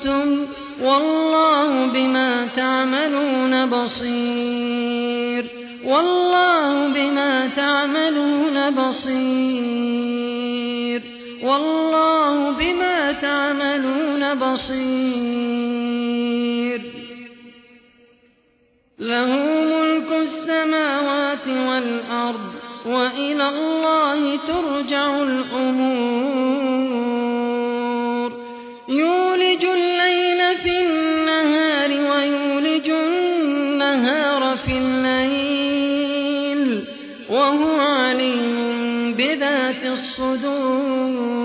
كنتم والله بما تعملون بصير والله بما تعملون بصير والله بما تعملون بصير له ملك السماوات والأرض وإلى الله ترجع الأمور الصدور.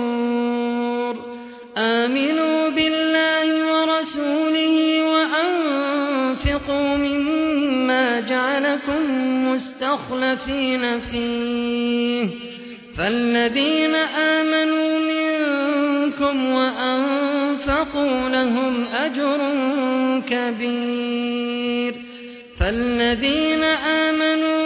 آمنوا بالله ورسوله وأنفقوا مما جعلكم مستخلفين فيه. فالذين آمنوا منكم وأنفقوا لهم أجر كبير. فالذين آمنوا منكم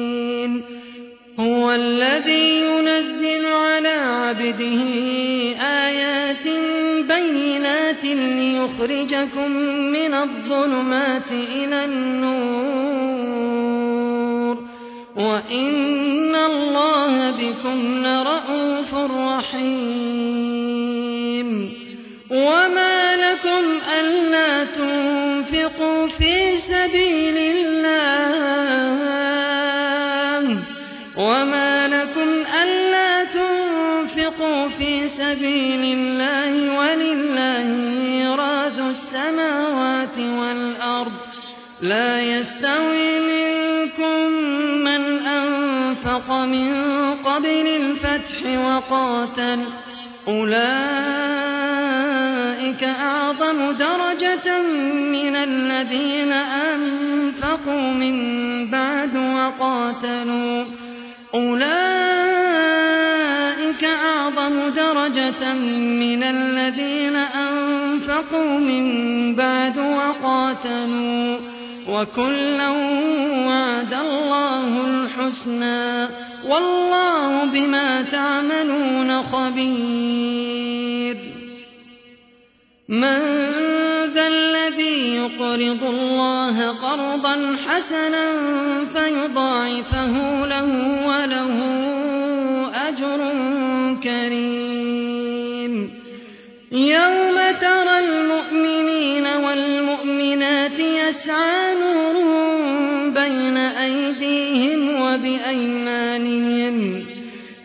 هو الذي ينزل على عبده آيات بينات ليخرجكم من الظلمات إلى النور. وإن الله بكم لرءوف رحيم. وما لكم ألا تنفقوا لا يستوي منكم من أنفق من قبل الفتح وقاتل. أولئك أعظم درجة من الذين أنفقوا من بعد وقاتلوا. أولئك أعظم درجة من الذين أنفقوا من بعد وقاتلوا. وكلا وعد الله الحسنى والله بما تعملون خبير. من ذا الذي يقرض الله قرضا حسنا فيضاعفه له وله أجر كريم. يوم ترى المؤمنين والمؤمنات يسعى أيديهم وبأيمانهم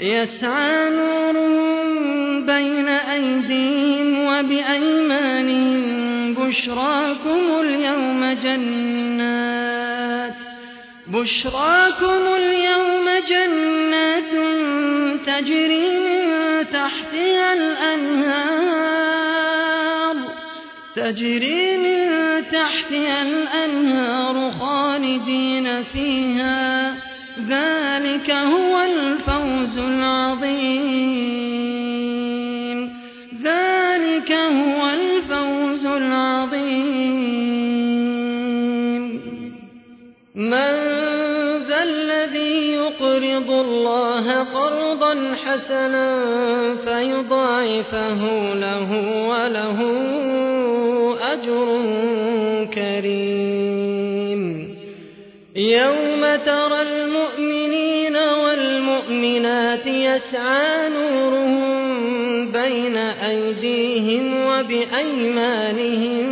يسعى نورهم بين أيديهم وبأيمانهم بشراكم اليوم جنات بشراكم اليوم جنات تجري من تحتها الأنهار تجري من تحتها الأنهار خالدين فيها ذلك هو الفوز العظيم. ذلك هو الفوز العظيم. من ذا الذي يقرض الله قرضا حسنا فيضاعفه له وله أجر كريم. يوم ترى المؤمنين والمؤمنات يسعى نورهم بين أيديهم وبأيمانهم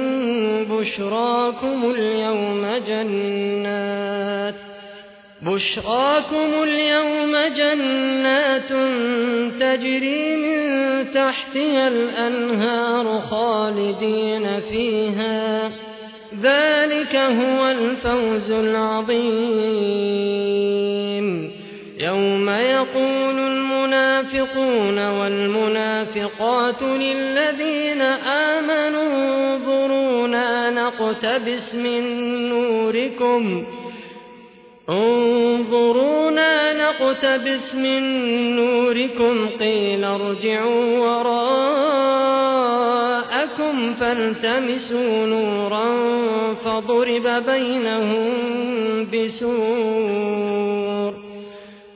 بشراكم اليوم جنات بشراكم اليوم جنات تجري من تحتها الأنهار خالدين فيها ذلك هو الفوز العظيم يوم يقول المنافقون والمنافقات للذين آمنوا انظرونا نقتبس من نوركم انظرونا نقتبس من نوركم قيل ارجعوا وراءكم فالتمسوا نورا فضرب بينهم بسور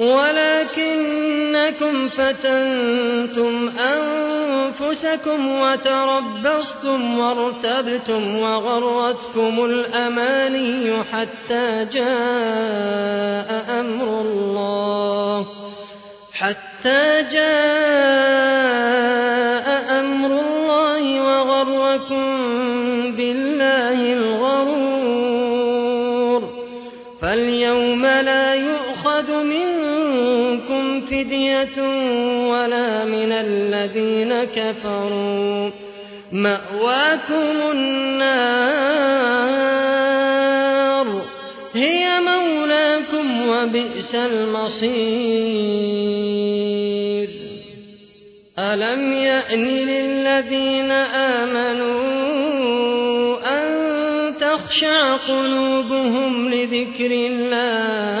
ولكنكم فتنتم أنفسكم وتربصتم وارتبتم وغرتكم الأماني حتى جاء أمر الله. حتى جاء أمر الله وغركم بالله الغرور. فاليوم لا يؤخذ منكم فدية ولا من الذين كفروا. مأواكم النار. هي مولاكم وبئس المصير. ألم يأن للذين آمنوا أن تخشع قلوبهم لذكر الله؟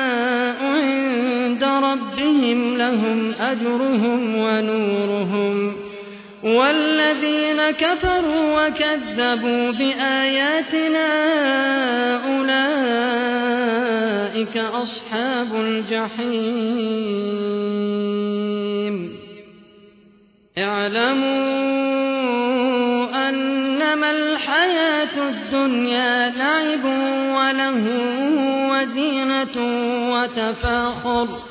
ربهم لهم أجرهم ونورهم والذين كفروا وكذبوا بآياتنا أولئك أصحاب الجحيم. اعلموا أنما الحياة الدنيا لعب وله وزينة وتفاخر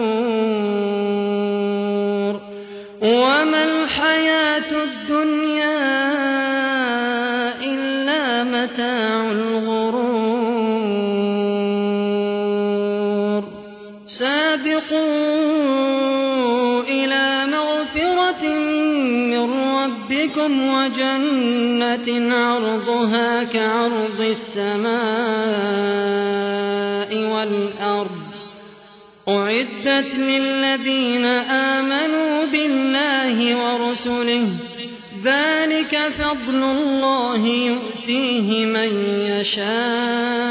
سابقوا إلى مغفرة من ربكم وجنة عرضها كعرض السماء والأرض. أعدت للذين آمنوا بالله ورسله. ذلك فضل الله يؤتيه من يشاء.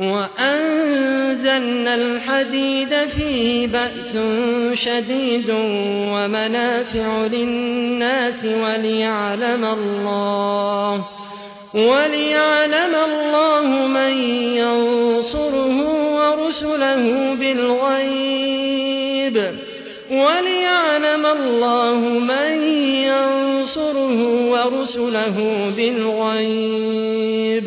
وأنزلنا الحديد فيه بأس شديد ومنافع للناس وليعلم الله وليعلم الله من ينصره ورسله بالغيب وليعلم الله من ينصره ورسله بالغيب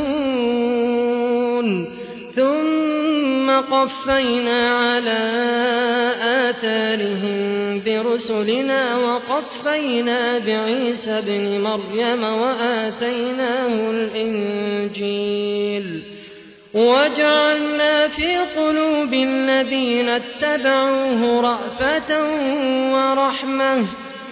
ثم قفينا على آثارهم برسلنا وقفينا بعيسى ابن مريم وآتيناه الإنجيل وجعلنا في قلوب الذين اتبعوه رأفة ورحمة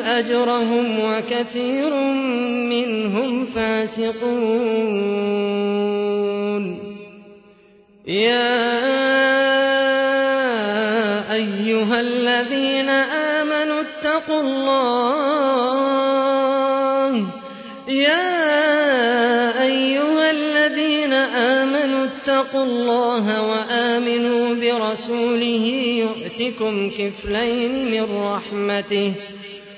أجرهم وكثير منهم فاسقون. يا أيها الذين آمنوا اتقوا الله. يا أيها الذين آمنوا اتقوا الله وآمنوا برسوله يؤتكم كفلين من رحمته.